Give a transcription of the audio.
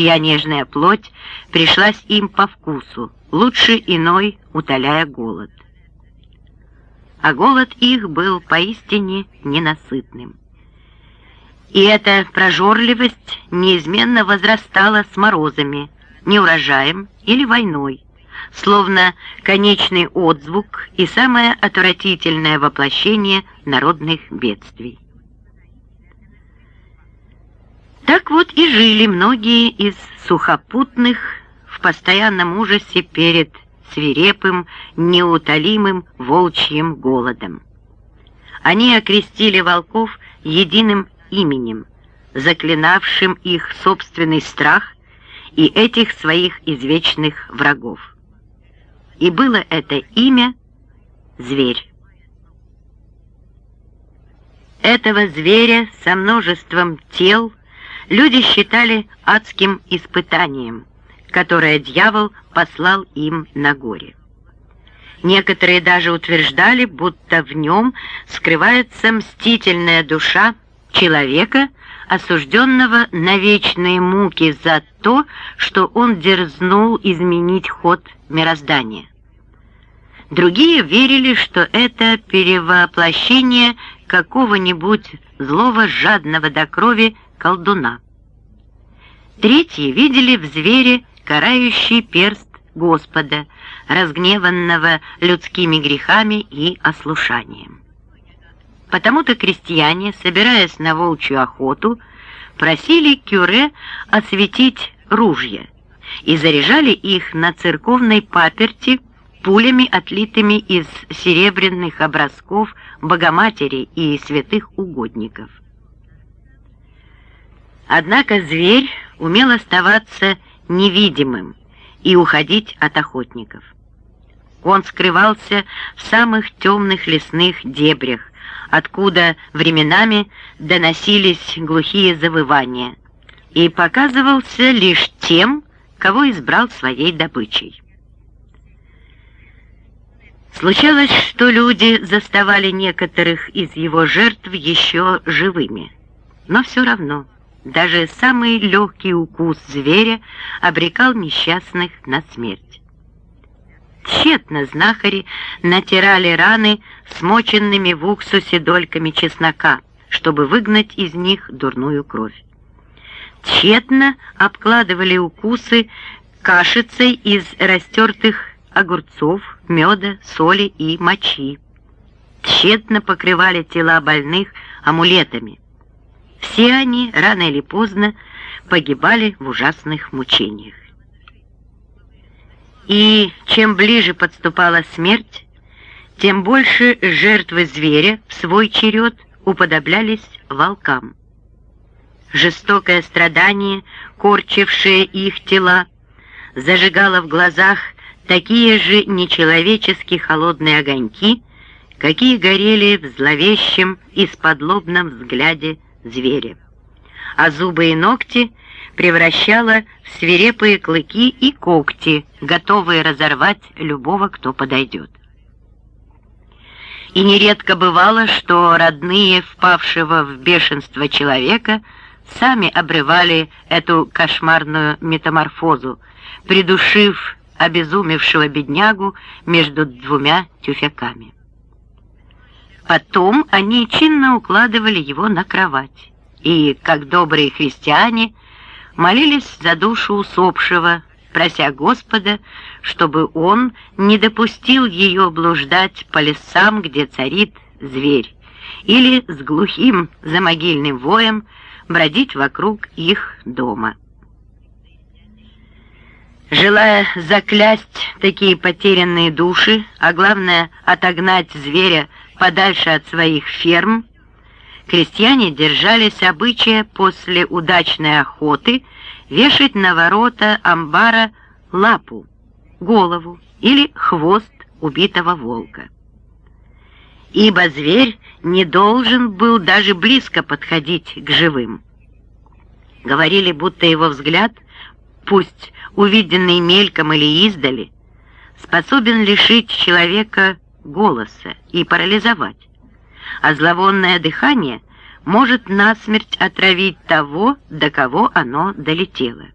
чья нежная плоть пришлась им по вкусу, лучше иной утоляя голод. А голод их был поистине ненасытным. И эта прожорливость неизменно возрастала с морозами, неурожаем или войной, словно конечный отзвук и самое отвратительное воплощение народных бедствий. Вот и жили многие из сухопутных в постоянном ужасе перед свирепым, неутолимым волчьим голодом. Они окрестили волков единым именем, заклинавшим их собственный страх и этих своих извечных врагов. И было это имя «Зверь». Этого зверя со множеством тел люди считали адским испытанием, которое дьявол послал им на горе. Некоторые даже утверждали, будто в нем скрывается мстительная душа человека, осужденного на вечные муки за то, что он дерзнул изменить ход мироздания. Другие верили, что это перевоплощение какого-нибудь злого жадного до крови колдуна. Третьи видели в звере карающий перст Господа, разгневанного людскими грехами и ослушанием. Потому-то крестьяне, собираясь на волчью охоту, просили кюре осветить ружья и заряжали их на церковной паперти пулями, отлитыми из серебряных образков Богоматери и святых угодников. Однако зверь умел оставаться невидимым и уходить от охотников. Он скрывался в самых темных лесных дебрях, откуда временами доносились глухие завывания, и показывался лишь тем, кого избрал своей добычей. Случалось, что люди заставали некоторых из его жертв еще живыми, но все равно даже самый легкий укус зверя обрекал несчастных на смерть. Тщетно знахари натирали раны смоченными в уксусе дольками чеснока, чтобы выгнать из них дурную кровь. Тщетно обкладывали укусы кашицей из растертых огурцов, меда, соли и мочи. Тщетно покрывали тела больных амулетами. Все они, рано или поздно, погибали в ужасных мучениях. И чем ближе подступала смерть, тем больше жертвы зверя в свой черед уподоблялись волкам. Жестокое страдание, корчившее их тела, зажигало в глазах такие же нечеловечески холодные огоньки, какие горели в зловещем и сподлобном взгляде зверя. А зубы и ногти превращало в свирепые клыки и когти, готовые разорвать любого, кто подойдет. И нередко бывало, что родные впавшего в бешенство человека сами обрывали эту кошмарную метаморфозу, придушив обезумевшего беднягу между двумя тюфяками. Потом они чинно укладывали его на кровать и, как добрые христиане, молились за душу усопшего, прося Господа, чтобы он не допустил ее блуждать по лесам, где царит зверь, или с глухим замогильным воем бродить вокруг их дома. Желая заклясть такие потерянные души, а главное отогнать зверя подальше от своих ферм, крестьяне держались обычая после удачной охоты вешать на ворота амбара лапу, голову или хвост убитого волка. Ибо зверь не должен был даже близко подходить к живым. Говорили, будто его взгляд, пусть увиденный мельком или издали, способен лишить человека голоса и парализовать, а зловонное дыхание может насмерть отравить того, до кого оно долетело.